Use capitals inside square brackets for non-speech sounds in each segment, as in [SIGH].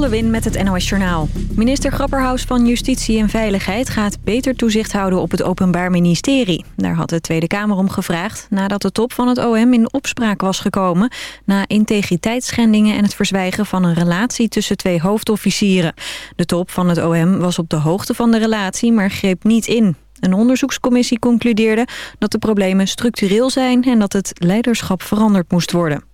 Lot met het NOS Journaal. Minister Grapperhaus van Justitie en Veiligheid gaat beter toezicht houden op het Openbaar Ministerie. Daar had de Tweede Kamer om gevraagd nadat de top van het OM in opspraak was gekomen... na integriteitsschendingen en het verzwijgen van een relatie tussen twee hoofdofficieren. De top van het OM was op de hoogte van de relatie, maar greep niet in. Een onderzoekscommissie concludeerde dat de problemen structureel zijn... en dat het leiderschap veranderd moest worden.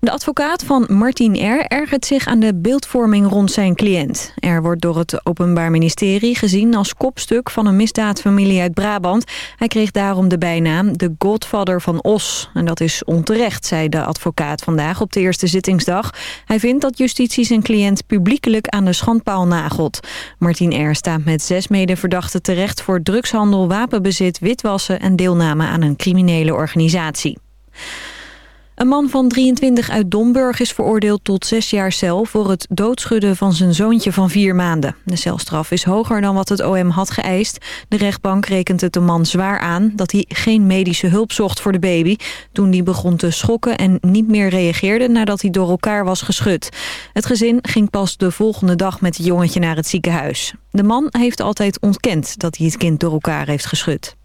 De advocaat van Martin R. ergert zich aan de beeldvorming rond zijn cliënt. Er wordt door het Openbaar Ministerie gezien als kopstuk van een misdaadfamilie uit Brabant. Hij kreeg daarom de bijnaam de Godfather van Os. En dat is onterecht, zei de advocaat vandaag op de eerste zittingsdag. Hij vindt dat justitie zijn cliënt publiekelijk aan de schandpaal nagelt. Martin R. staat met zes medeverdachten terecht voor drugshandel, wapenbezit, witwassen en deelname aan een criminele organisatie. Een man van 23 uit Domburg is veroordeeld tot zes jaar cel... voor het doodschudden van zijn zoontje van vier maanden. De celstraf is hoger dan wat het OM had geëist. De rechtbank rekent het de man zwaar aan... dat hij geen medische hulp zocht voor de baby... toen die begon te schokken en niet meer reageerde... nadat hij door elkaar was geschud. Het gezin ging pas de volgende dag met het jongetje naar het ziekenhuis. De man heeft altijd ontkend dat hij het kind door elkaar heeft geschud.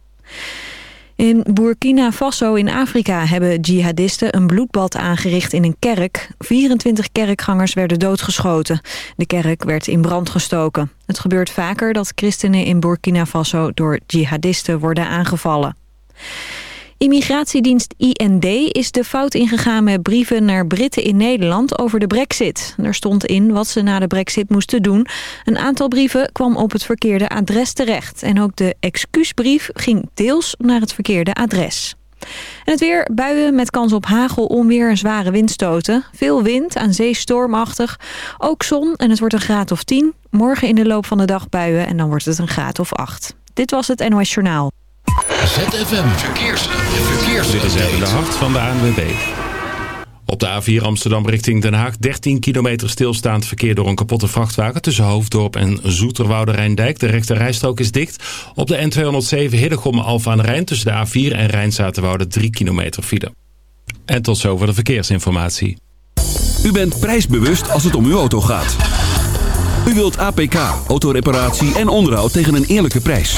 In Burkina Faso in Afrika hebben jihadisten een bloedbad aangericht in een kerk. 24 kerkgangers werden doodgeschoten. De kerk werd in brand gestoken. Het gebeurt vaker dat christenen in Burkina Faso door jihadisten worden aangevallen. Immigratiedienst IND is de fout ingegaan met brieven naar Britten in Nederland over de brexit. Er stond in wat ze na de brexit moesten doen. Een aantal brieven kwam op het verkeerde adres terecht. En ook de excuusbrief ging deels naar het verkeerde adres. En het weer, buien met kans op hagel, onweer en zware windstoten. Veel wind, aan zee stormachtig. Ook zon en het wordt een graad of 10. Morgen in de loop van de dag buien en dan wordt het een graad of 8. Dit was het NOS Journaal. ZFM Verkeers. Verkeers. Dit is even de hart van de ANWB. Op de A4 Amsterdam richting Den Haag 13 kilometer stilstaand verkeer door een kapotte vrachtwagen tussen Hoofddorp en Zoeterwoude Rijndijk. De rechte rijstrook is dicht. Op de N207 Hiddegomme Alfa aan Rijn tussen de A4 en Rijnzaterwoude 3 kilometer file. En tot zover de verkeersinformatie. U bent prijsbewust als het om uw auto gaat. U wilt APK, autoreparatie en onderhoud tegen een eerlijke prijs.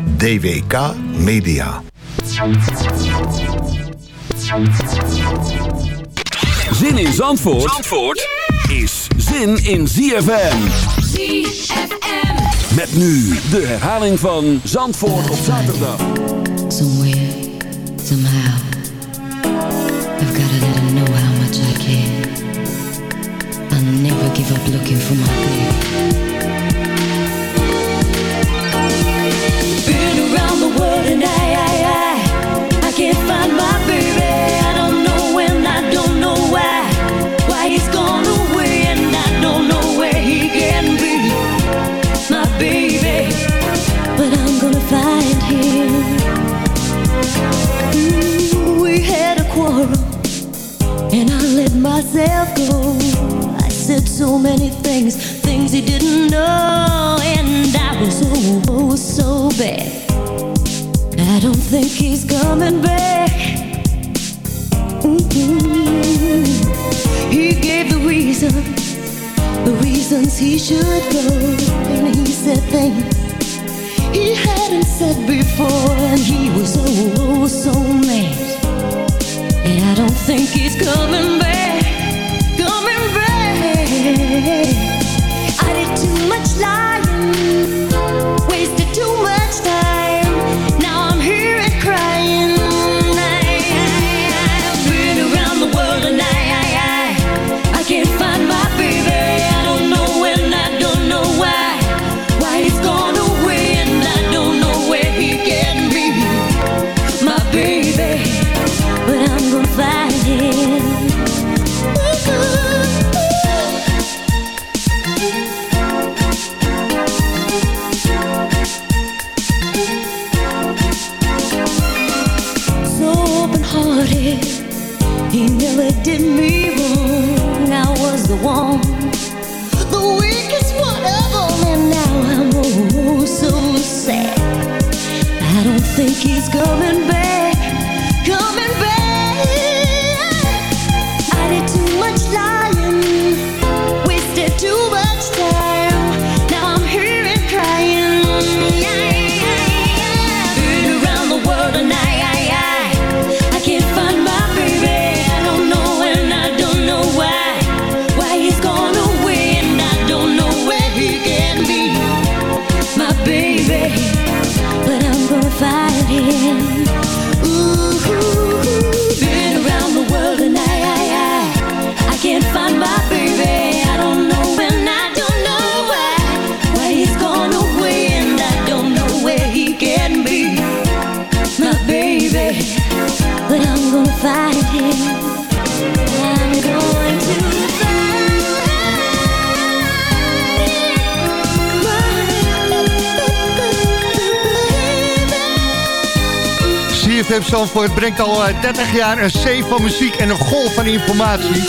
DWK Media. Zin in Zandvoort, Zandvoort is zin in ZFM. ZFM. Met nu de herhaling van Zandvoort op zaterdag. Somewhere, somehow, I've gotta let him know how much I care. I'll never give up looking for my girl. World and I, I, can't find my baby. I don't know when, I don't know why. Why he's gone away and I don't know where he can be. My baby, but I'm gonna find him. Ooh, we had a quarrel and I let myself go. I said so many things, things he didn't know, and I was oh so bad don't think he's coming back. Mm-hmm. He gave the reasons, the reasons he should go, and he said things he hadn't said before, and he was oh, oh so mad. And I don't think he's coming back, coming back. Zandvoort brengt al eh, 30 jaar een zee van muziek en een golf van informatie.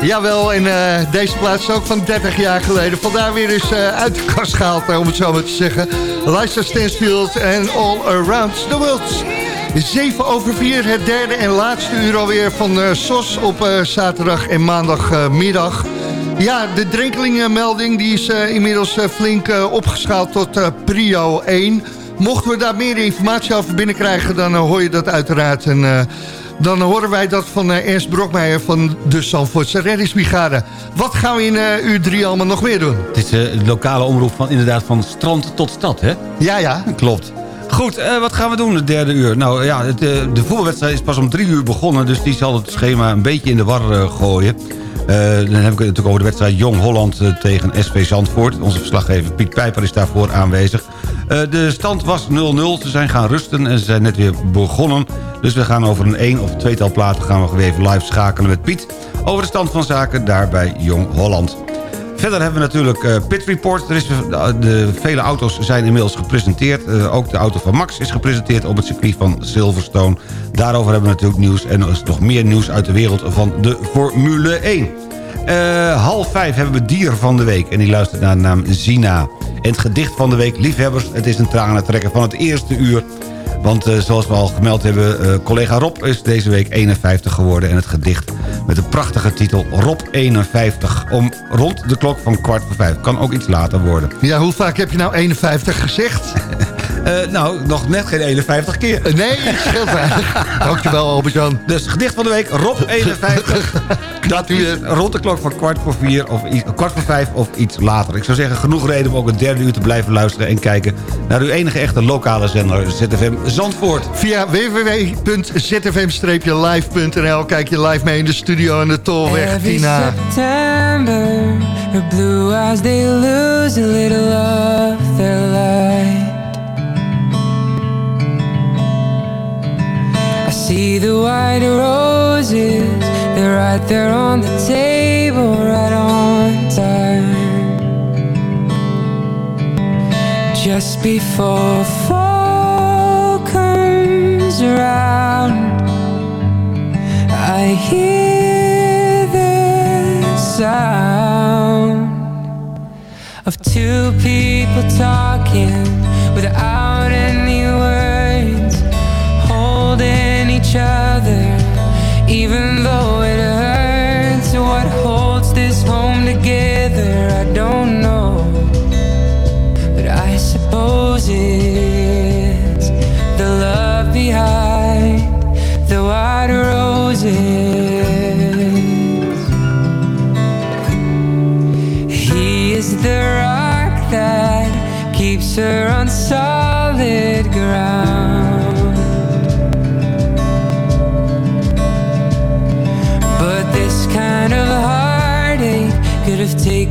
Jawel, en eh, deze plaats is ook van 30 jaar geleden. Vandaar weer eens eh, uit de kast gehaald, eh, om het zo maar te zeggen. Liza Stansfield en All Around the World. 7 over 4, het derde en laatste uur alweer van eh, SOS op eh, zaterdag en maandagmiddag. Ja, de drenkelingenmelding die is eh, inmiddels eh, flink eh, opgeschaald tot eh, prio 1. Mochten we daar meer informatie over binnenkrijgen, dan eh, hoor je dat uiteraard. En eh, dan horen wij dat van eh, Ernst Brokmeijer van de Zandvoortse Reddingsbrigade. Wat gaan we in eh, uur 3 allemaal nog meer doen? Het is de lokale omroep van inderdaad van strand tot stad, hè? Ja, ja. Klopt. Goed, wat gaan we doen het derde uur? Nou ja, het, de voetbalwedstrijd is pas om drie uur begonnen... dus die zal het schema een beetje in de war gooien. Dan heb ik het natuurlijk over de wedstrijd Jong Holland tegen SV Zandvoort. Onze verslaggever Piet Pijper is daarvoor aanwezig. Eh, de stand was 0-0. Ze zijn gaan rusten en ze zijn net weer begonnen. Dus we gaan over een één of tweetal platen gaan we weer even live schakelen met Piet... over de stand van zaken daar bij Jong Holland. Verder hebben we natuurlijk eh, Pit Report. Er is, eh, de vele auto's zijn inmiddels gepresenteerd. Ook de auto van Max is gepresenteerd op het circuit van Silverstone. Daarover hebben we natuurlijk nieuws. En er is nog meer nieuws uit de wereld van de Formule 1. Eh, half vijf hebben we dier van de week. En die luistert naar de naam Zina. En het gedicht van de week, liefhebbers. Het is een tranentrekker van het eerste uur. Want eh, zoals we al gemeld hebben, eh, collega Rob is deze week 51 geworden. En het gedicht met de prachtige titel Rob 51. Om rond de klok van kwart voor vijf. Kan ook iets later worden. Ja, hoe vaak heb je nou 51 gezegd? [LAUGHS] Eh, nou, nog net geen 51 keer. Eh, nee, scheelt weinig. [LAUGHS] Dankjewel, Albert-Jan. Dus gedicht van de week, Rob [LAUGHS] 51. Dat u rond de klok van kwart voor vier of iets- kwart voor vijf of iets later. Ik zou zeggen, genoeg reden om ook het derde uur te blijven luisteren... en kijken naar uw enige echte lokale zender ZFM Zandvoort. Via www.zfm-live.nl kijk je live mee in de studio aan de Tolweg, Every Tina. September, her blue eyes they lose a little of their light. The white roses, they're right there on the table, right on time. Just before fall comes around. I hear the sound of two people talking without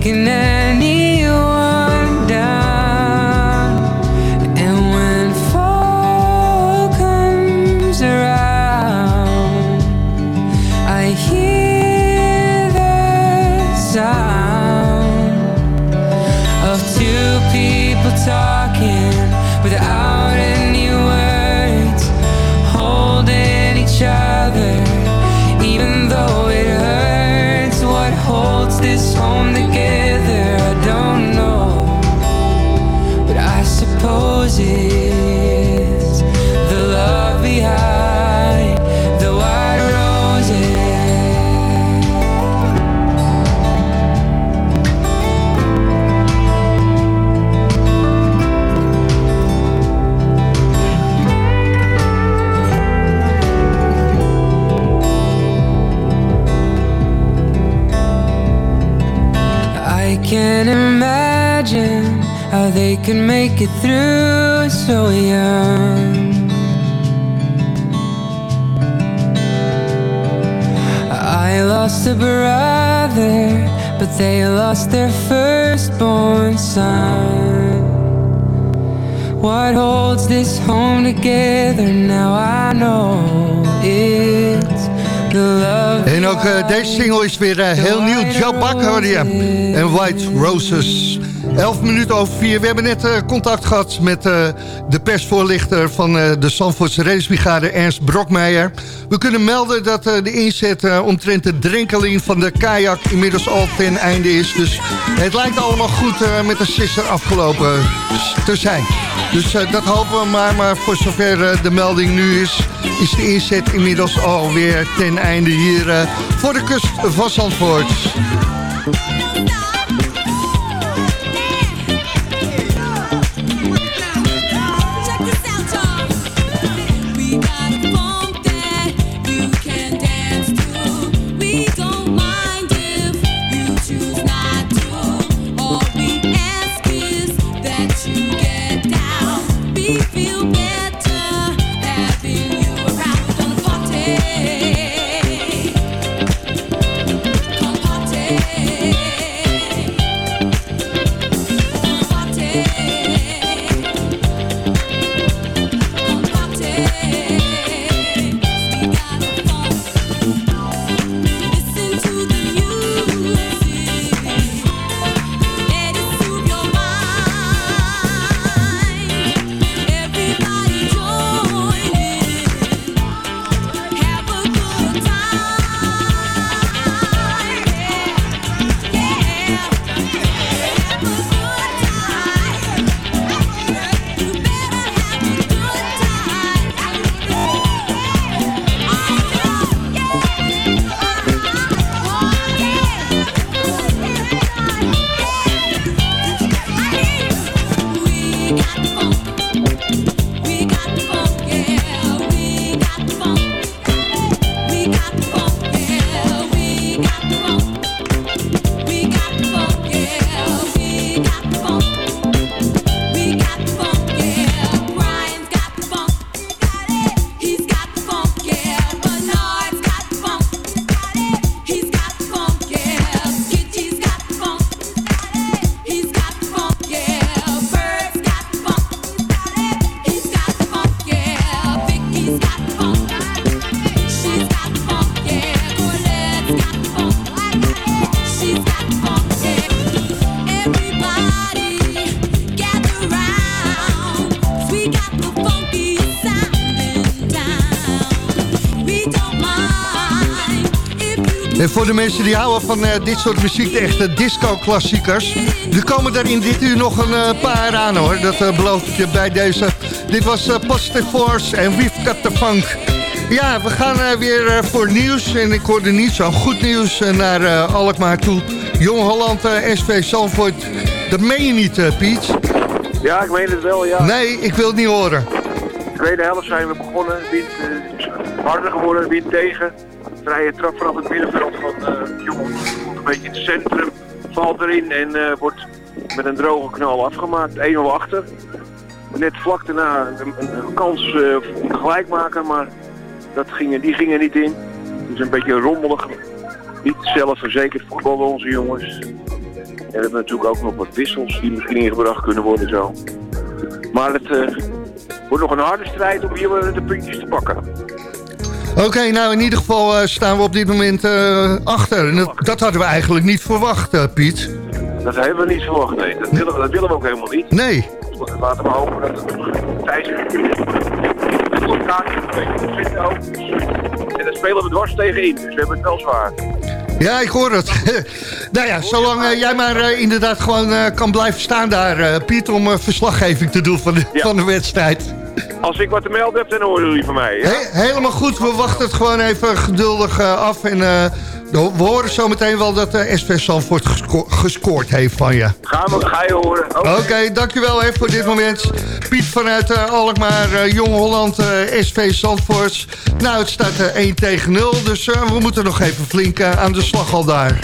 looking at could make it through so young. I lost a brother, but they lost their firstborn son. What holds this home together now? I know it's the love. En ook eh, deze single is weer eh, heel nieuw. Joe Buck hoorde je. En White Roses. 11 minuten over 4. We hebben net eh, contact gehad met eh, de persvoorlichter van eh, de Zandvoortse Reddingsbrigade, Ernst Brokmeijer. We kunnen melden dat de inzet omtrent de drenkeling van de kajak inmiddels al ten einde is. Dus het lijkt allemaal goed met de sisser afgelopen te zijn. Dus dat hopen we maar. Maar voor zover de melding nu is, is de inzet inmiddels alweer ten einde hier voor de kust van Zandvoort. Mensen die houden van eh, dit soort muziek, de echte disco-klassiekers... er komen er in dit uur nog een eh, paar aan hoor, dat eh, beloof ik je bij deze. Dit was Positive Force en We've Got The Funk. Ja, we gaan weer voor nieuws en ik hoorde niet zo goed nieuws naar Alkmaar toe. Jong Holland, SV Zandvoort, dat meen je niet Piet? Ja, ik meen het wel, ja. Nee, ik wil het niet horen. De tweede helft zijn we begonnen. Wind is harder geworden, wind tegen. Vrije trap vanaf het middenveld van uh, Jong. Komt een beetje in het centrum. Valt erin en eh, wordt met een droge knal afgemaakt. 1-0 achter. Net vlak daarna een, kans eh, om gelijk maken, maar dat ging, die ging er niet in. Dus een beetje rommelig. Niet zelfverzekerd voetballen onze jongens. En we hebben natuurlijk ook nog wat wissels die misschien ingebracht kunnen worden zo. Maar het eh, wordt nog een harde strijd om hier eh, de puntjes te pakken. Oké, nou in ieder geval eh, staan we op dit moment eh, achter. En dat, dat hadden we eigenlijk niet verwacht, eh, Piet. Dat hebben we niet verwacht, nee. Dat willen, we- dat willen we ook helemaal niet. Nee. Laten we hopen dat het tijdens elkaar een zitten ook. En daar spelen we dwars tegenin, dus we hebben het wel zwaar. Ja, ik hoor het. [LAUGHS] nou ja, zolang jij maar inderdaad gewoon kan blijven staan daar, Piet... om verslaggeving te doen van de, van de wedstrijd. Als ik wat te melden heb, dan horen jullie van mij. Ja? He- helemaal goed, we wachten het gewoon even geduldig eh, af. En eh, we horen zometeen wel dat eh SV gesco- gescoord heeft van je. Gaan we, ga je horen. Oké, dankjewel even voor dit moment. Piet vanuit eh, Alkmaar, Jong Holland, SV Zandvoort. Nou, het staat eh, 1 tegen 0, dus we moeten nog even flink aan de slag al daar.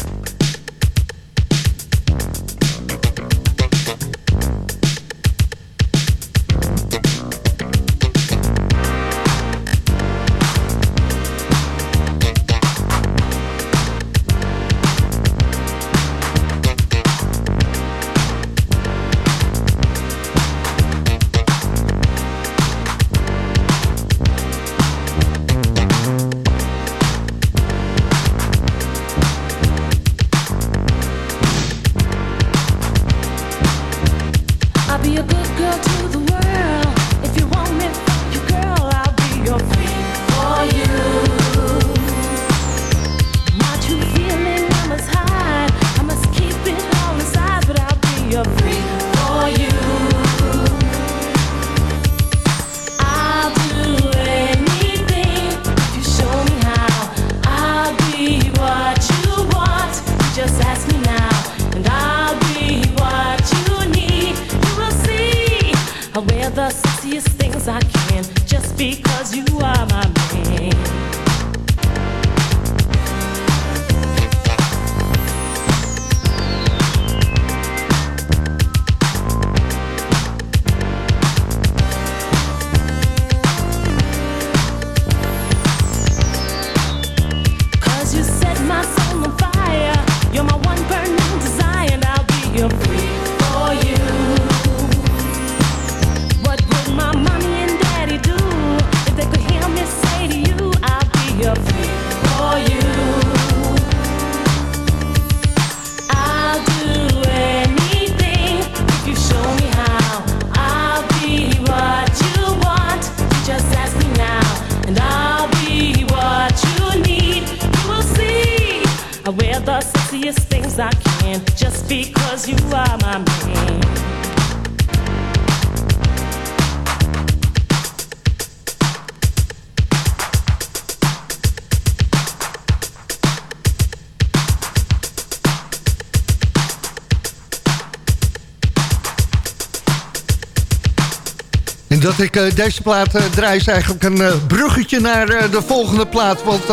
Dat ik eh, deze plaat eh, draai is eigenlijk een eh, bruggetje naar de volgende plaat. Want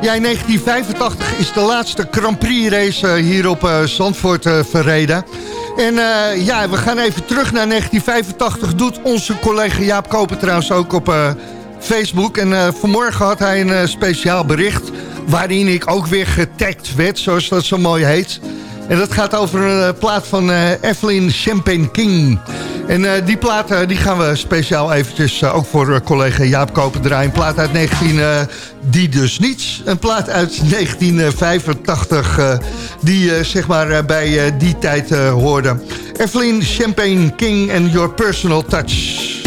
ja, in 1985 is de laatste Grand Prix race hier op Zandvoort verreden. En ja, we gaan even terug naar 1985. Doet onze collega Jaap Koper trouwens ook op Facebook. En vanmorgen had hij een speciaal bericht... waarin ik ook weer getagd werd, zoals dat zo mooi heet. En dat gaat over een plaat van Evelyn Champagne King. En eh, die plaat eh, die gaan we speciaal eventjes eh, ook voor collega Jaap Koper draaien. Een plaat uit 19... eh, die dus niets. Een plaat uit 1985 eh, die zeg maar bij die tijd hoorde. Evelyn Champagne King en Your Personal Touch.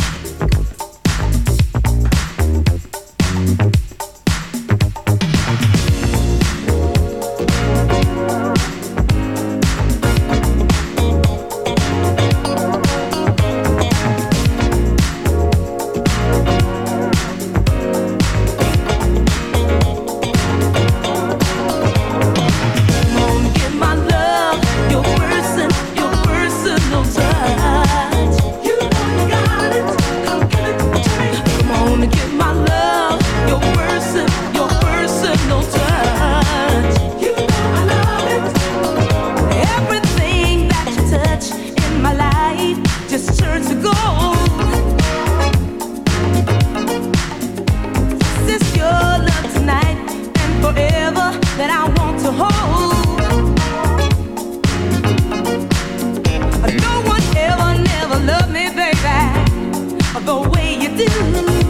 the way you do.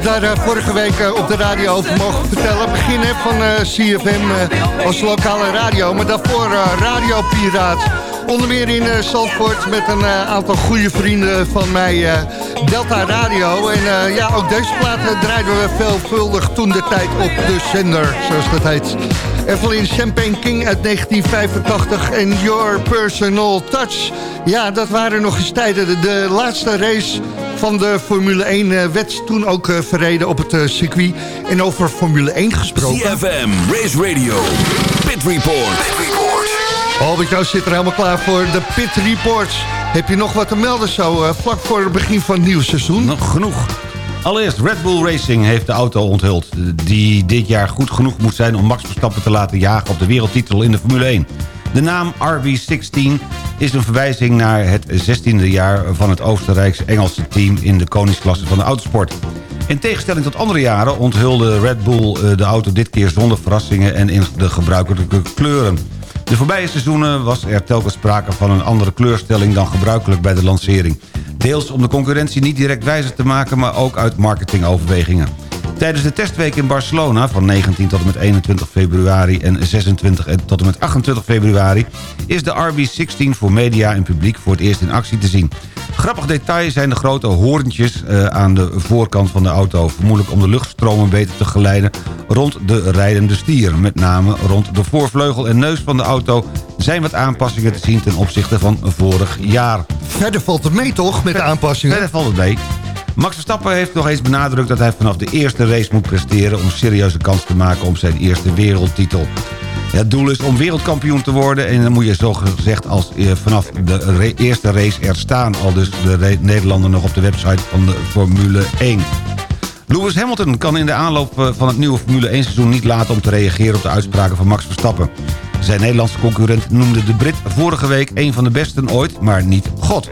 Heb daar eh, vorige week eh, op de radio over mogen vertellen. Begin hè, van eh, CFM als lokale radio, maar daarvoor Radio Piraat. Onder meer in Zandvoort met een aantal goede vrienden van mij, Delta Radio. En ja, ook deze plaat eh, draaiden we veelvuldig toen de tijd op de zender, zoals dat heet. Evelyn Champagne King uit 1985 en Your Personal Touch. Ja, dat waren nog eens tijden. De, de laatste race van de Formule 1 eh, werd toen ook eh, verreden op het eh, circuit. En over Formule 1 gesproken... CFM, Race Radio, Pit Report. Pit Report. Albert-Jan zit er helemaal klaar voor de Pit Reports. Heb je nog wat te melden zo eh, vlak voor het begin van het nieuwe seizoen? Nog genoeg. Allereerst, Red Bull Racing heeft de auto onthuld... die dit jaar goed genoeg moet zijn om Max Verstappen te laten jagen... op de wereldtitel in de Formule 1. De naam RB16 is een verwijzing naar het 16e jaar... van het Oostenrijks-Engelse team in de koningsklasse van de autosport. In tegenstelling tot andere jaren onthulde Red Bull eh, de auto dit keer zonder verrassingen... en in de gebruikelijke kleuren. De voorbije seizoenen was er telkens sprake van een andere kleurstelling dan gebruikelijk bij de lancering. Deels om de concurrentie niet direct wijzer te maken, maar ook uit marketingoverwegingen. Tijdens de testweek in Barcelona van 19 tot en met 21 februari en 26 en tot en met 28 februari... is de RB16 voor media en publiek voor het eerst in actie te zien. Grappig detail zijn de grote hoorntjes eh, aan de voorkant van de auto. Vermoedelijk om de luchtstromen beter te geleiden rond de rijdende stier. Met name rond de voorvleugel en neus van de auto zijn wat aanpassingen te zien ten opzichte van vorig jaar. Verder valt het mee toch met de aanpassingen? Verder valt het mee. Max Verstappen heeft nog eens benadrukt dat hij vanaf de eerste race moet presteren... om serieuze kans te maken op zijn eerste wereldtitel. Het doel is om wereldkampioen te worden... en dan moet je zo gezegd als eh, vanaf de eerste race er staan... al dus de Nederlander nog op de website van de Formule 1. Lewis Hamilton kan in de aanloop eh, van het nieuwe Formule 1 seizoen niet laten om te reageren op de uitspraken van Max Verstappen. Zijn Nederlandse concurrent noemde de Brit vorige week een van de besten ooit, maar niet God.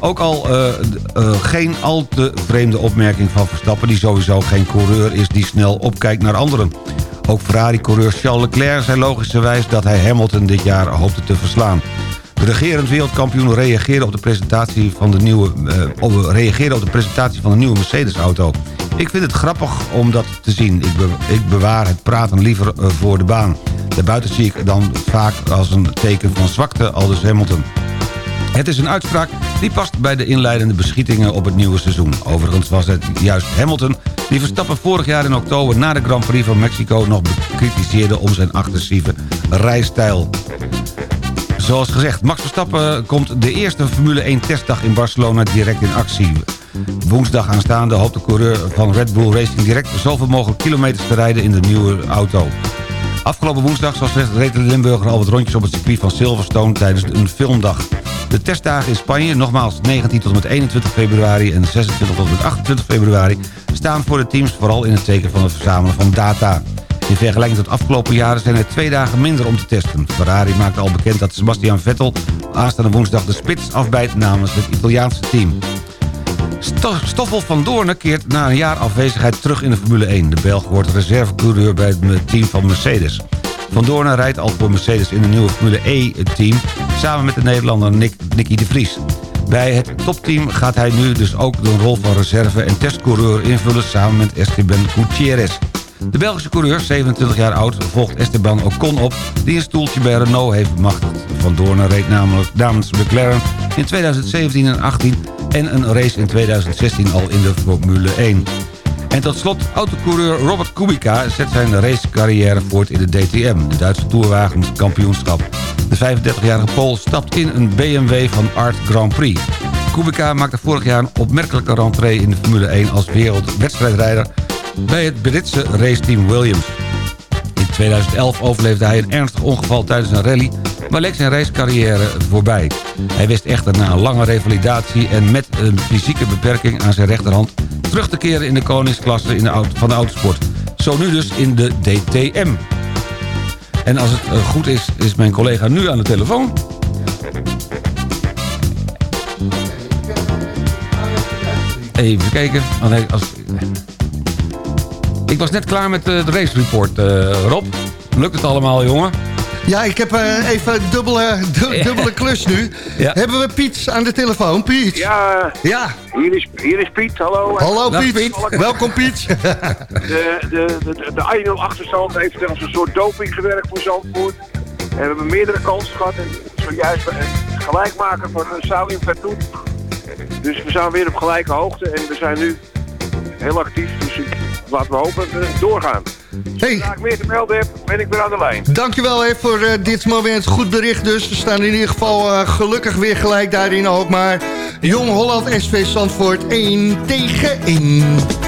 Ook al eh, eh, geen al te vreemde opmerking van Verstappen... die sowieso geen coureur is die snel opkijkt naar anderen. Ook Ferrari-coureur Charles Leclerc zei logischerwijs dat hij Hamilton dit jaar hoopte te verslaan. De regerend wereldkampioen reageerde op de presentatie van de nieuwe, op, reageerde op de presentatie van de nieuwe Mercedes-auto. Ik vind het grappig om dat te zien. Ik, ik bewaar het praten liever voor de baan. Daarbuiten zie ik dan vaak als een teken van zwakte, aldus Hamilton. Het is een uitspraak die past bij de inleidende beschietingen op het nieuwe seizoen. Overigens was het juist Hamilton die Verstappen vorig jaar in oktober... na de Grand Prix van Mexico nog bekritiseerde om zijn agressieve rijstijl. Zoals gezegd, Max Verstappen komt de eerste Formule 1 testdag in Barcelona direct in actie. Woensdag aanstaande hoopt de coureur van Red Bull Racing direct zoveel mogelijk kilometers te rijden in de nieuwe auto. Afgelopen woensdag, zoals reed de Limburger al wat rondjes op het circuit van Silverstone tijdens een filmdag. De testdagen in Spanje, nogmaals 19 tot en met 21 februari en 26 tot en met 28 februari... staan voor de teams vooral in het teken van het verzamelen van data. In vergelijking tot afgelopen jaren zijn er twee dagen minder om te testen. Ferrari maakte al bekend dat Sebastian Vettel aanstaande woensdag de spits afbijt namens het Italiaanse team. Sto- Stoffel van Doornen keert na een jaar afwezigheid terug in de Formule 1. De Belg wordt reservecoureur bij het team van Mercedes. Van Doornen rijdt al voor Mercedes in een nieuwe Formule E-team... samen met de Nederlander Nick, Nicky de Vries. Bij het topteam gaat hij nu dus ook de rol van reserve- en testcoureur invullen... samen met Esteban Gutierrez. De Belgische coureur, 27 jaar oud, volgt Esteban Ocon op... die een stoeltje bij Renault heeft bemachtigd. Van Doornen reed namelijk namens McLaren in 2017 en 18 en een race in 2016 al in de Formule 1. En tot slot, autocoureur Robert Kubica zet zijn racecarrière voort in de DTM, de Duitse toerwagenkampioenschap. De 35-jarige Pool stapt in een BMW van Art Grand Prix. Kubica maakte vorig jaar een opmerkelijke rentree in de Formule 1 als wereldwedstrijdrijder bij het Britse raceteam Williams. In 2011 overleefde hij een ernstig ongeval tijdens een rally... maar leek zijn racecarrière voorbij. Hij wist echter na een lange revalidatie... en met een fysieke beperking aan zijn rechterhand... terug te keren in de koningsklasse in de van de autosport. Zo nu dus in de DTM. En als het eh, goed is, is mijn collega nu aan de telefoon. Even kijken. Als... Ik was net klaar met eh, het race report, eh, Rob. Lukt het allemaal, jongen? Ja, ik heb eh, even een dubbele, [LAUGHS] du- dubbele klus nu. Ja. Hebben we Piet aan de telefoon? Piet? Ja, Ja. hier is, hier is Piet, hallo. Hallo Dag, Piet. Piet. Welkom Piet. [LAUGHS] [LAUGHS] De, de, de, de 1-0 achterstand heeft als een soort doping gewerkt voor Zandvoort. En we hebben meerdere kansen gehad. En zojuist een gelijkmaker van Salim Vertoet. Dus we zijn weer op gelijke hoogte. En we zijn nu heel actief. Laten we hopen dat we doorgaan. Hey, Zodra ik meer te melden heb, ben ik weer aan de lijn. dankjewel hè, voor eh, dit moment. Goed bericht dus. We staan in ieder geval eh, gelukkig weer gelijk daarin ook. Maar Jong Holland SV Zandvoort 1 tegen 1.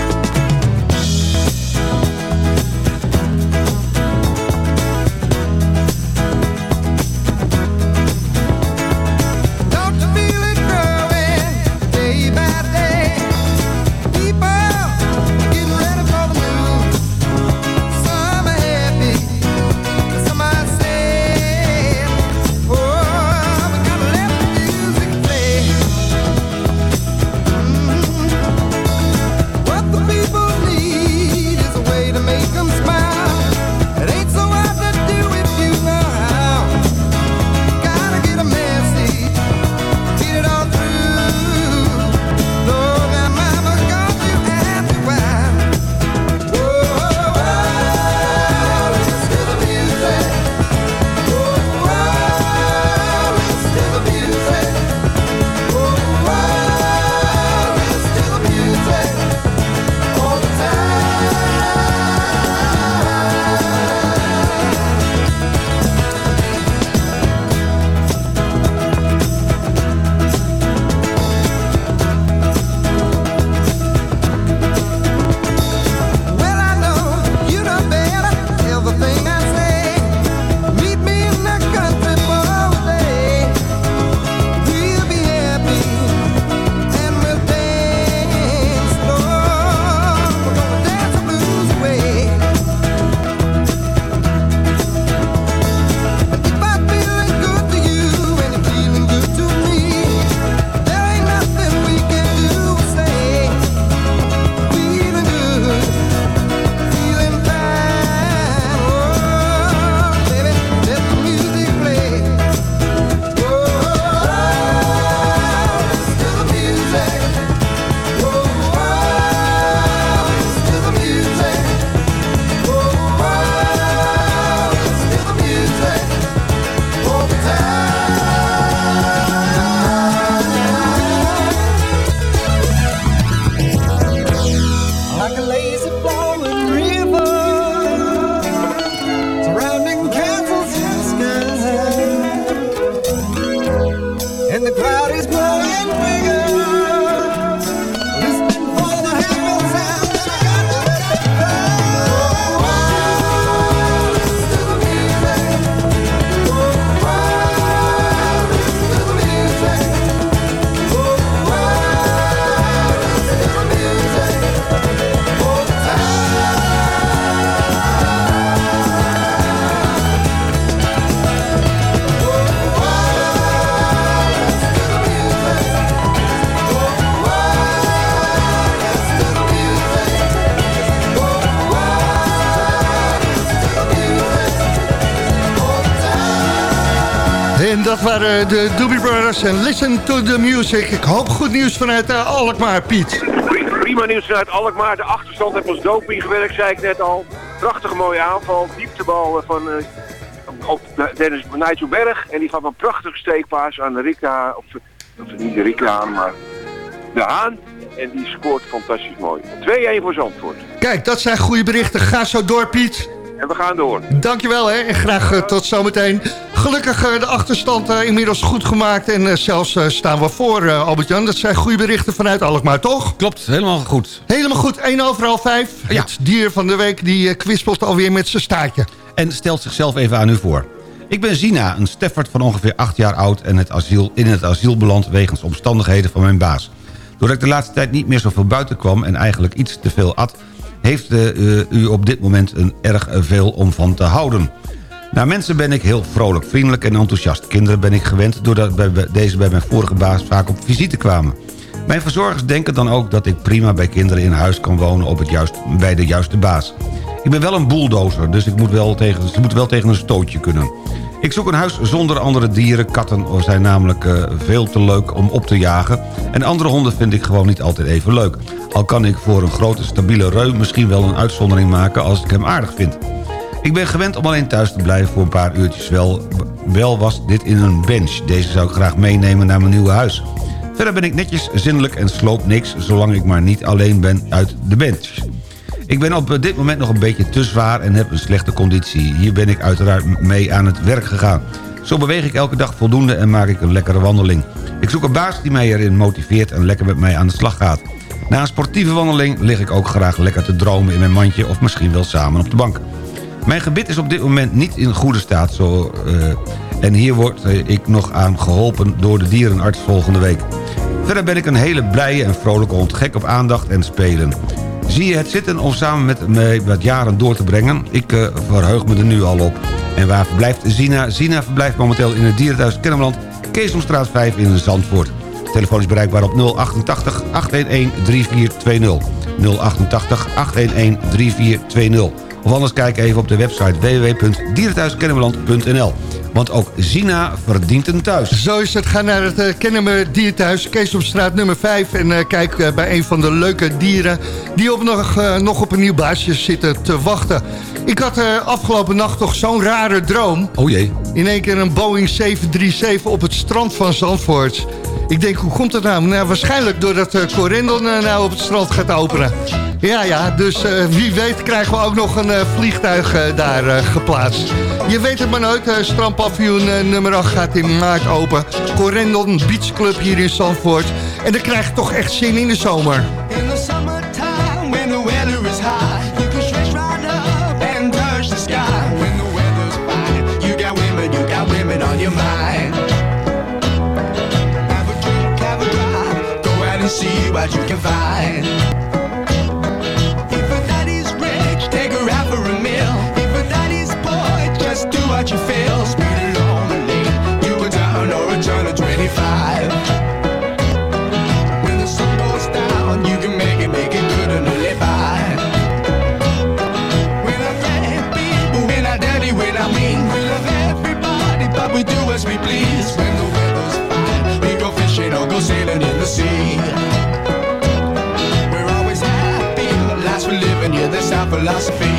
Dat waren de Doobie Brothers en Listen to the Music. Ik hoop goed nieuws vanuit uh, Alkmaar, Piet. Prima nieuws vanuit Alkmaar. De achterstand heeft als doping gewerkt, zei ik net al. Prachtige mooie aanval. Dieptebal eh, van eh, op Dennis Nijtselberg. En die gaf een prachtige steekpaas aan Rika. Of, of niet de Rika aan, maar de Haan. En die scoort fantastisch mooi. 2-1 voor Zandvoort. Kijk, dat zijn goede berichten. Ga zo door, Piet. En we gaan door. Dankjewel hè, en graag eh, tot zometeen. Gelukkig de achterstand eh, inmiddels goed gemaakt en eh, zelfs eh, staan we voor, Albert-Jan. Dat zijn goede berichten vanuit Alkmaar, toch? Klopt, helemaal goed. Helemaal goed, 1 overal 5. Ja. Het dier van de week die kwispelt alweer met zijn staartje. En stelt zichzelf even aan u voor. Ik ben Zina, een Stafford van ongeveer 8 jaar oud... en het asiel, in het asiel beland wegens omstandigheden van mijn baas. Doordat ik de laatste tijd niet meer zoveel buiten kwam... en eigenlijk iets te veel at... heeft u op dit moment een erg veel om van te houden. Naar mensen ben ik heel vrolijk, vriendelijk en enthousiast. Kinderen ben ik gewend doordat deze bij mijn vorige baas vaak op visite kwamen. Mijn verzorgers denken dan ook dat ik prima bij kinderen in huis kan wonen op het juist, bij de juiste baas. Ik ben wel een bulldozer, dus ik moet wel tegen, ze moeten wel tegen een stootje kunnen. Ik zoek een huis zonder andere dieren. Katten zijn namelijk eh, veel te leuk om op te jagen. En andere honden vind ik gewoon niet altijd even leuk. Al kan ik voor een grote stabiele reu misschien wel een uitzondering maken als ik hem aardig vind. Ik ben gewend om alleen thuis te blijven voor een paar uurtjes. Wel, wel was dit in een bench. Deze zou ik graag meenemen naar mijn nieuwe huis. Verder ben ik netjes, zindelijk en sloop niks... zolang ik maar niet alleen ben uit de bench. Ik ben op dit moment nog een beetje te zwaar en heb een slechte conditie. Hier ben ik uiteraard mee aan het werk gegaan. Zo beweeg ik elke dag voldoende en maak ik een lekkere wandeling. Ik zoek een baas die mij erin motiveert en lekker met mij aan de slag gaat. Na een sportieve wandeling lig ik ook graag lekker te dromen in mijn mandje... of misschien wel samen op de bank. Mijn gebit is op dit moment niet in goede staat... Zo, eh, en hier word eh, ik nog aan geholpen door de dierenarts volgende week. Verder ben ik een hele blije en vrolijke hond, gek op aandacht en spelen. Zie je het zitten om samen met mij wat jaren door te brengen? Ik eh, verheug me er nu al op. En waar verblijft Zina? Zina verblijft momenteel in het dierenthuis Kennemerland... Keesomstraat 5 in Zandvoort. Telefoon is bereikbaar op 088 811 3420. 088 811 3420. Of anders kijk even op de website www.dierenthuiskennemerland.nl. Want ook Zina verdient een thuis. Zo is het. Ga naar het uh, Kennemer Dierenthuis, Keesomstraat nummer 5... en uh, kijk uh, bij een van de leuke dieren... die op nog, nog op een nieuw baasje zitten te wachten. Ik had afgelopen nacht toch zo'n rare droom. Oh jee. In één keer een Boeing 737 op het strand van Zandvoort. Ik denk, hoe komt dat nou? nou waarschijnlijk doordat uh, Corendon nou op het strand gaat openen. Ja, ja, dus uh, wie weet krijgen we ook nog een uh, vliegtuig uh, daar geplaatst. Je weet het maar nooit, strandpavioen nummer 8 gaat in maart open. Corendon Beach Club hier in Zandvoort. En dan krijg je toch echt zin in de zomer. What you can find. Yeah, that's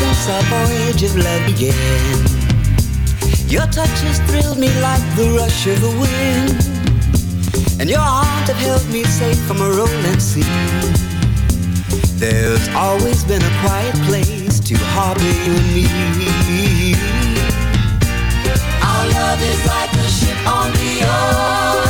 since our voyage of love began, your touch has thrilled me like the rush of the wind, and your arms have held me safe from a rolling sea. There's always been a quiet place to harbor you and me. Our love is like a ship on the ocean.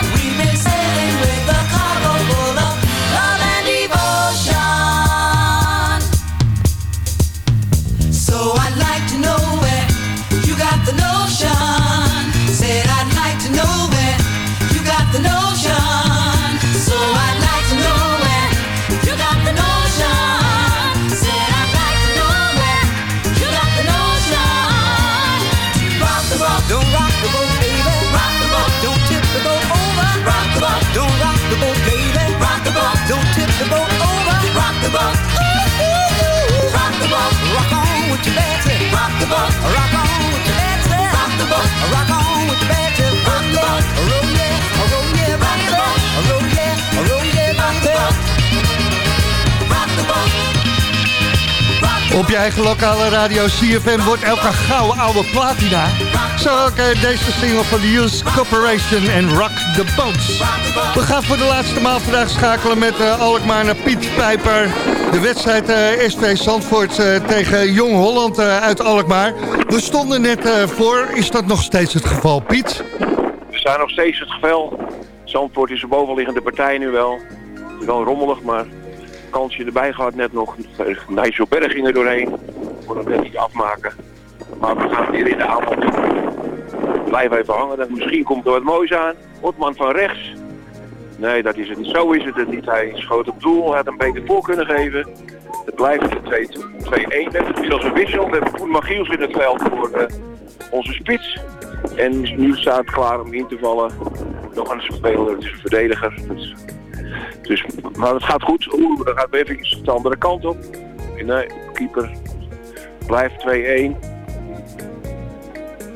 Eigen lokale radio CFM wordt elke gouden oude platina. Zo ook eh, deze single van de Youth Corporation en Rock the Boats. We gaan voor de laatste maal vandaag schakelen met eh, Alkmaar naar Piet Pijper. De wedstrijd eh, SV Zandvoort tegen Jong Holland uit Alkmaar. We stonden net voor. Is dat nog steeds het geval, Piet? We zijn nog steeds het geval. Zandvoort is de bovenliggende partij nu wel. Het is wel rommelig, maar kansje erbij gehad net nog. Nijsselberg ging er doorheen. Kon hem net niet afmaken. Maar we gaan weer in de aanval. Blijf even hangen. Misschien komt er wat moois aan. Otman van rechts. Nee, dat is het niet. Zo is het het niet. Hij schoot op doel. Had een beter voor kunnen geven. Het blijft 2-1. We hebben inmiddels een wissel. We hebben Koen Magiels in het veld voor eh, onze spits. En nu staat het klaar om in te vallen. Nog een speler, het is een verdediger. Dus, dus, maar het gaat goed. Oeh, dan gaat even de andere kant op. Nee, keeper blijft 2-1.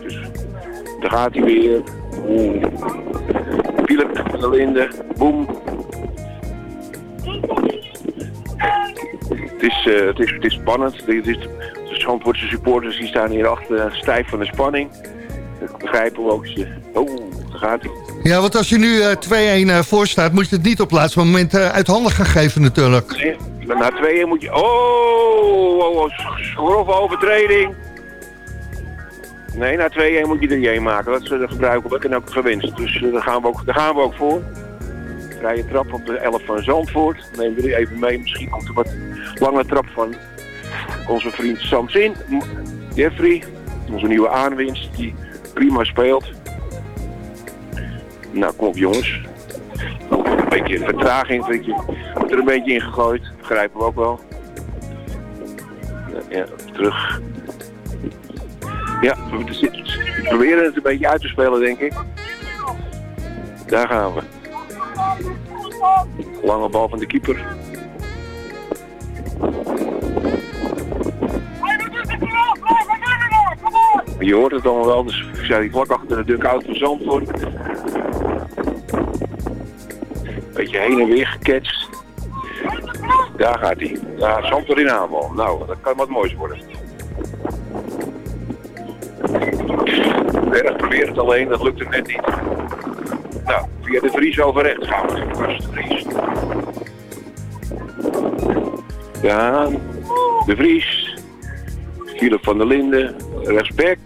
Dus daar gaat hij weer. Philip van der Linde. Boom. Het is, eh, het is, het is spannend. Het is, de Zandvoortse supporters die staan hier achter stijf van de spanning. Dat begrijpen we ook. Oh, daar gaat hij. Ja, want als je nu eh, 2-1 eh, voor staat, moet je het niet op het laatste moment eh, uit handen gaan geven natuurlijk. Na tweeën moet je... Oh, oh, oh grove overtreding. Nee, na 2-1 moet je er 1 maken. Dat is de gebruikelijk en ook gewinst. Dus daar, gaan we ook, daar gaan we ook voor. Vrije trap op de 11 van Zandvoort. Neem er even mee. Misschien komt er wat lange trap van onze vriend Samsin. Jeffrey, onze nieuwe aanwinst, die prima speelt. Nou, kom op jongens. Een beetje vertraging, vind je. Wordt er een beetje in gegooid. Begrijpen we ook wel. Ja, terug. Ja, we proberen het een beetje uit te spelen, denk ik. Daar gaan we. Lange bal van de keeper. Je hoort het allemaal wel, dus ik zei vlak achter de dugout van Zandvoort. Beetje heen en weer geketst. Daar gaat hij. Daar Zandvoort in aanval. Nou, dat kan wat moois worden. Berg probeert het alleen, dat lukt hem net niet. Nou, via de Vries over rechts gaan we. De Vries. Ja, De Vries. Philip van der Linden. Rechtsback.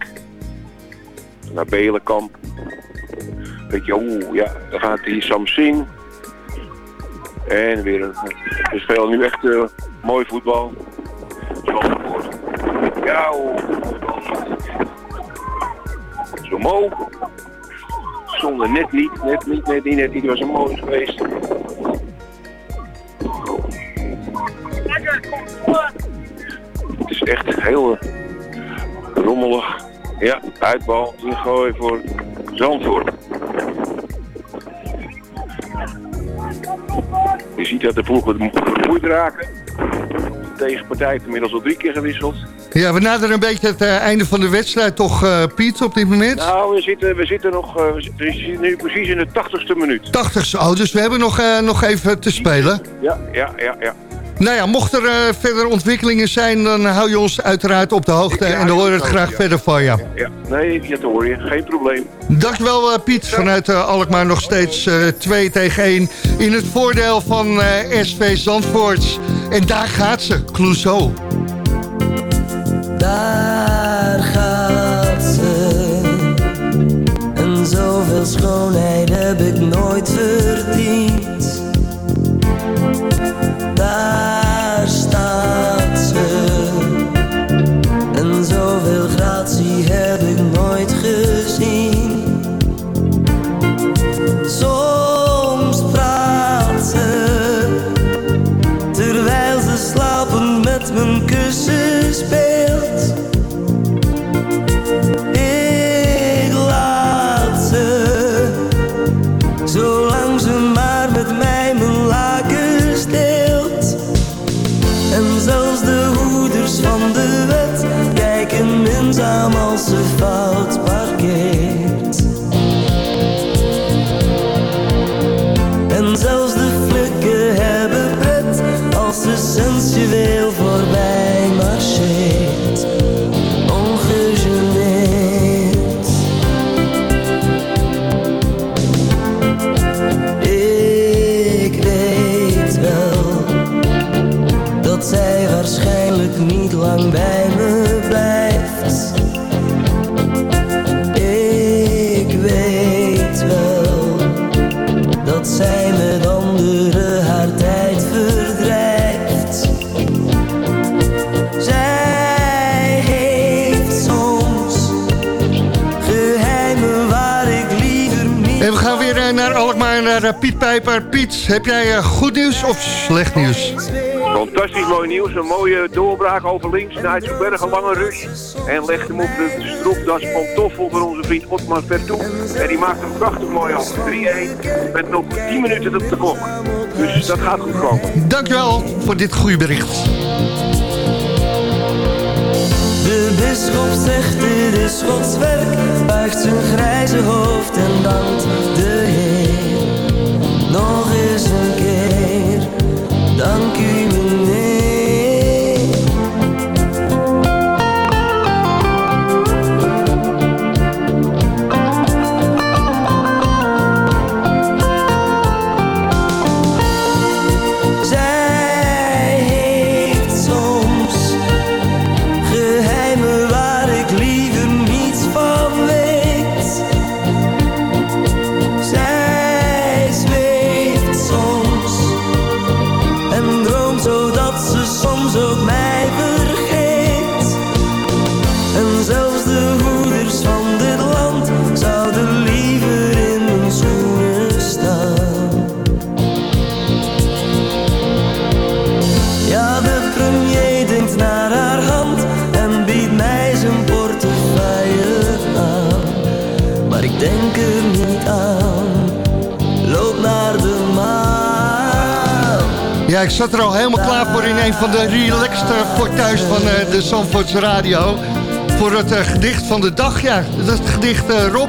Naar Belenkamp. Weet je, oeh, ja, dan gaat hij Sam Singh. En weer een... We spelen nu echt eh, mooi voetbal. Ja. Zo Mo. Zonder net niet, net niet, net niet, net niet. Was een mooi geweest. Het is echt heel eh, rommelig. Ja, uitbal, ingooien voor Zandvoort. Je ziet dat de ploegen vermoeid raken. De tegenpartij heeft inmiddels al drie keer gewisseld. Ja, we naderen een beetje het eh, einde van de wedstrijd toch, eh, Piet, op dit moment? Nou, we zitten, we zitten nog eh, we zitten- nu precies in de tachtigste minuut. 80 oh, dus we hebben nog, nog even te spelen. Ja, ja, ja, ja. Nou ja, mocht er eh, verder ontwikkelingen zijn, dan hou je ons uiteraard op de hoogte. Ja, en dan horen we het ja. graag verder van je. ja. Nee, dat hoor je. Geen probleem. Dankjewel eh, Piet, vanuit eh, Alkmaar nog steeds eh 2 tegen 1 in het voordeel van eh, SV Zandvoort. En daar gaat ze, Clouseau. Daar gaat ze. En zoveel schoonheid heb ik nooit verdiend. Minzaam als ze naar eh, Piet Pijper. Piet, heb jij eh, goed nieuws of slecht nieuws? Fantastisch mooi nieuws. Een mooie doorbraak over links. Naar Berg, een lange rush. En legt hem op de stropdas pantoffel van onze vriend Otmar Vertoe. En die maakt hem prachtig mooi af. 3-1 met nog 10 minuten op de klok. Dus dat gaat goed komen. Dankjewel voor dit goede bericht. De bisschop zegt dit is Gods werk, buigt zijn grijze hoofd en dankt de Heer. Eens een keer, dank u Ja, ik zat er al helemaal klaar voor in een van de relaxed voor thuis van eh, de Zandvoorts Radio. Voor het eh, gedicht van de dag, ja. Dat is het gedicht eh, Rob.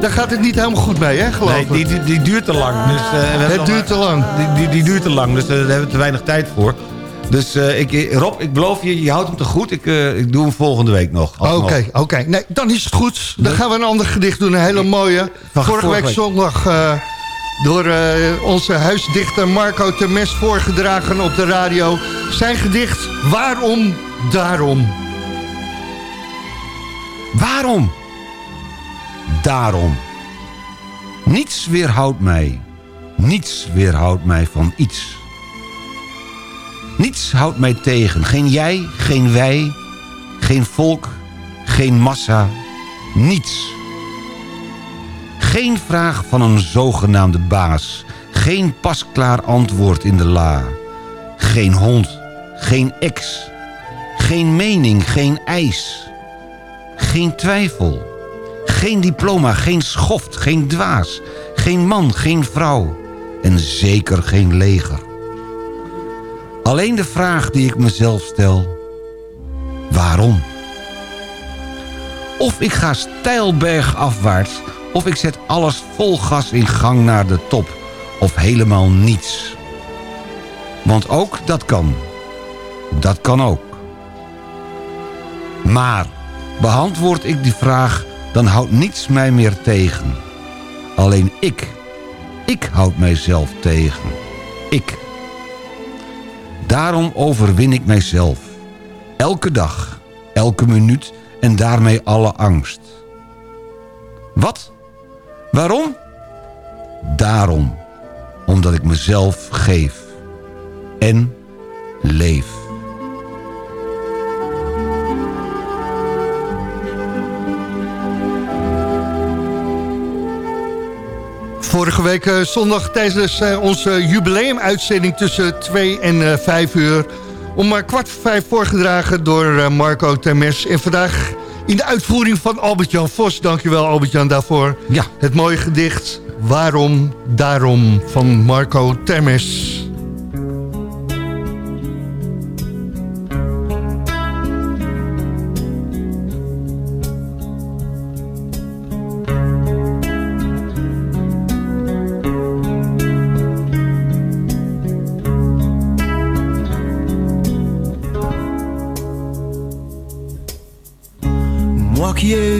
Daar gaat het niet helemaal goed mee, hè, geloof Nee, ik. die, die, die duurt te lang. Dus, eh, we hebben Het duurt maar- te lang. Die, die, die duurt te lang, dus daar hebben we te weinig tijd voor. Dus eh, ik, Rob, ik beloof je, je houdt hem te goed. Ik, eh, ik doe hem volgende week nog. Oké, oké. Nee, dan is het goed. Dan gaan we een ander gedicht doen, een hele mooie. Vorige vorige week week. zondag eh, Door eh, onze huisdichter Marco Temes voorgedragen op de radio. Zijn gedicht Waarom, Daarom. Waarom? Daarom. Niets weerhoudt mij. Niets weerhoudt mij van iets. Niets houdt mij tegen. Geen jij, geen wij, geen volk, geen massa. Niets. Geen vraag van een zogenaamde baas. Geen pasklaar antwoord in de la. Geen hond, geen ex. Geen mening, geen eis. Geen twijfel. Geen diploma, geen schoft, geen dwaas. Geen man, geen vrouw. En zeker geen leger. Alleen de vraag die ik mezelf stel. Waarom? Of ik ga steilberg afwaarts... of ik zet alles vol gas in gang naar de top. Of helemaal niets. Want ook dat kan. Dat kan ook. Maar beantwoord ik die vraag... dan houdt niets mij meer tegen. Alleen ik. Ik houd mijzelf tegen. Ik. Daarom overwin ik mijzelf. Elke dag, elke minuut en daarmee alle angst. Wat? Waarom? Daarom. Omdat ik mezelf geef. En leef. Vorige week eh, zondag tijdens eh, onze jubileumuitzending tussen 2 en eh, 5 uur. Om eh, kwart voor vijf voorgedragen door Marco Termes. En vandaag in de uitvoering van Albert-Jan Vos. Dankjewel Albert-Jan daarvoor. Ja. Het mooie gedicht Waarom, Daarom van Marco Termes.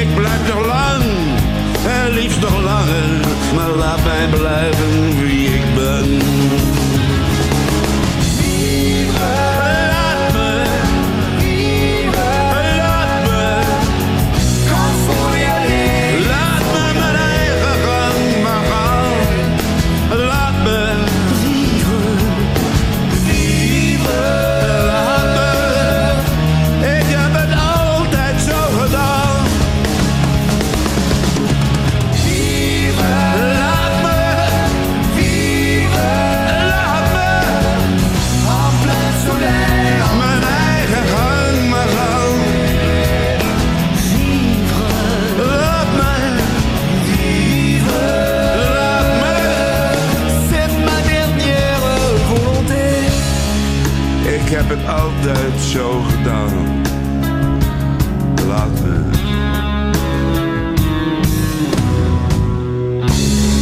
Ik blijf nog lang, liefst nog langer, maar laat mij blijven wie ik ben. Het altijd zo gedaan. Laat me.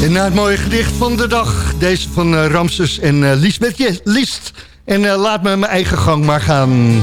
En na het mooie gedicht van de dag, deze van eh, Ramses en eh Lisbeth Je- List. En eh, laat me mijn eigen gang maar gaan.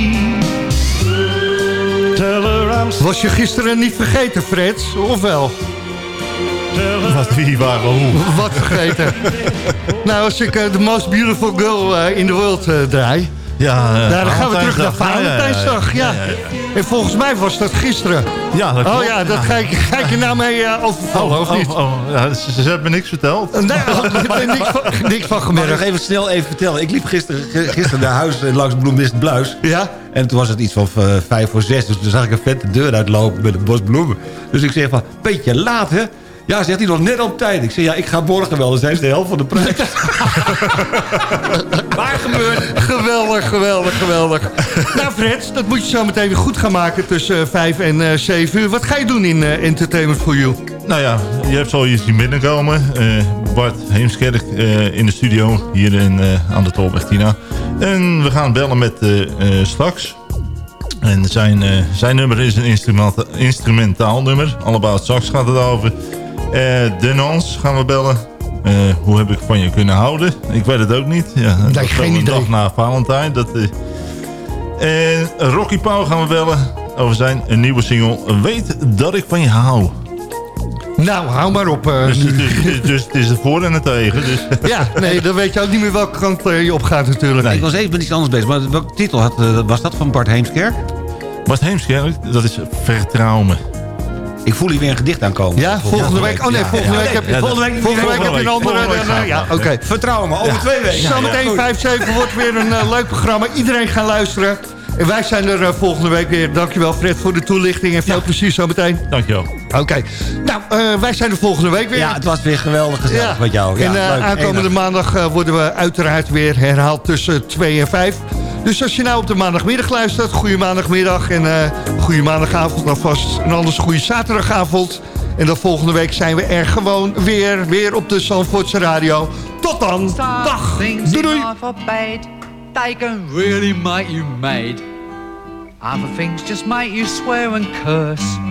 Was je gisteren niet vergeten, Fred? Of wel? Wat, wie, waar, hoe? Wat vergeten? [LAUGHS] nou, als ik de most beautiful girl eh, in the world eh, draai... Ja, eh, dan gaan we terug naar Valentijnsdag. Ja, ja, ja, ja. Valentijnsdag. Ja, En volgens mij was dat gisteren. Ja, dat Oh ja, dat ga ik, ga ik je nou mee eh, overvallen, Oh, of niet? oh, oh, ja, ze, ze hebben me niks verteld. Nee, nee, [LAUGHS] niks van, niks van Mag gemerkt. ik nog even snel even vertellen? Ik liep gisteren, gisteren naar huis eh, langs Bloemist Bluis. Ja? En toen was het iets van eh, vijf voor zes. Dus toen zag ik een vette deur uitlopen met een bos bloemen. Dus ik zeg van, beetje laat hè? Ja, zegt hij nog net op tijd. Ik zeg, ja, ik ga morgen wel. Dan zijn ze de helft van de prijs. [LAUGHS] Waar gebeurt? Geweldig, geweldig, geweldig. nou Fred, dat moet je zo meteen weer goed gaan maken tussen eh, 5 en eh 7 uur. Wat ga je doen in eh, Entertainment for You? Nou ja, je hebt zo zien binnenkomen. Eh, Bart Heemskerk eh, in de studio hier in, eh, aan de Tolweg Tina. En we gaan bellen met eh, eh, straks. En zijn, eh, zijn nummer is een instrumenta- instrumentaal nummer. Allebei het sax gaat het over. Eh Denance gaan we bellen. Eh, hoe heb ik van je kunnen houden? Ik weet het ook niet. Ja, dat was geen idee. dag na Valentijn. Dat, eh. En Rocky Pauw gaan we bellen over zijn nieuwe single Weet dat ik van je hou. Nou, hou maar op. Dus, dus, dus, dus het is het voor en het tegen. Dus. ja, nee, dan weet je ook niet meer welke kant je op gaat natuurlijk. Ik was even met iets anders bezig. Maar welke titel had, was dat van Bart Heemskerk? Bart Heemskerk, dat is Vertrouw me. Ik voel hier weer een gedicht aankomen. Ja, volgende week. Oh nee, volgende week heb je, volgende week, volgende week heb je een andere. Dan, gaan ja, oké. Vertrouw me, over twee weken. Zometeen 5-7 wordt weer een eh, leuk programma. Iedereen gaat luisteren. En wij zijn er eh, volgende week weer. Dankjewel Fred voor de toelichting en veel plezier zometeen. Dankjewel. Oké. Nou, eh, wij zijn er volgende week weer. Ja, het was weer geweldig gezellig Ja. met jou. Ja, en eh, leuk. aankomende Enig. maandag eh, worden we uiteraard weer herhaald tussen 2 en 5. Dus als je nou op de maandagmiddag luistert, goede maandagmiddag en eh goede maandagavond alvast. En anders goede zaterdagavond. En dan volgende week zijn we er gewoon weer, weer op de Zandvoortse Radio. Tot dan. Dag. Doei doei. They can really make you mad. Other things just make you swear and curse.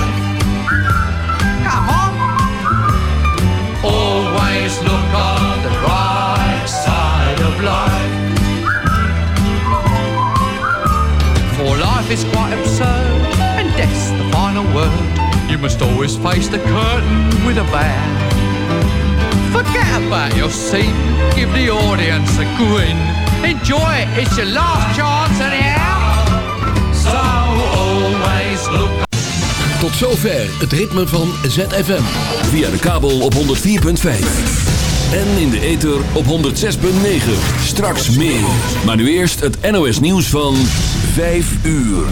Is quite absurd, and death's the final word. You must always face the curtain with a bow. Forget about your scene, give the audience a grin. Enjoy it, it's your last chance anyhow. So always look Tot zover het ritme van ZFM. Via de kabel op 104.5. En in de ether op 106.9. Straks meer. Maar nu eerst het NOS nieuws van 5 uur.